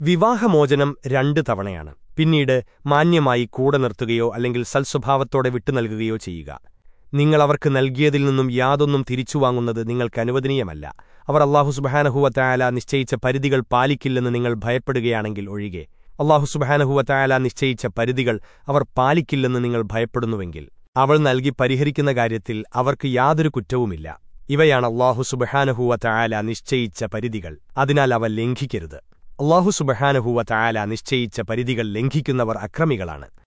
വിവാഹമോചനം രണ്ട് തവണയാണ്. പിന്നീട് മാന്യമായി കൂടെ നിർത്തുകയോ അല്ലെങ്കിൽ സൽസ്വഭാവത്തോടെ വിട്ടു നൽകുകയോ ചെയ്യുക. നിങ്ങൾ അവർക്ക് നൽകിയതിൽ നിന്നും യാതൊന്നും തിരിച്ചുവാങ്ങുന്നത് നിങ്ങൾക്ക് അനുവദനീയമല്ല. അവർ അള്ളാഹു സുബഹാനഹുവത്തായാല നിശ്ചയിച്ച പരിധികൾ പാലിക്കില്ലെന്ന് നിങ്ങൾ ഭയപ്പെടുകയാണെങ്കിൽ ഒഴികെ. അള്ളാഹു സുബഹാനഹുവത്തായാല നിശ്ചയിച്ച പരിധികൾ അവർ പാലിക്കില്ലെന്ന് നിങ്ങൾ ഭയപ്പെടുന്നുവെങ്കിൽ. അവൾ നൽകി പരിഹരിക്കുന്ന കാര്യത്തിൽ അവർക്ക് യാതൊരു കുറ്റവുമില്ല. ഇവയാണ് അള്ളാഹു സുബഹാനഹുവത്തായാല നിശ്ചയിച്ച പരിധികൾ. അതിനാൽ അവ ലംഘിക്കരുത്. അള്ളാഹു സുബഹാനഹുവ തായാല നിശ്ചയിച്ച പരിധികൾ ലംഘിക്കുന്നവർ അക്രമികളാണ്.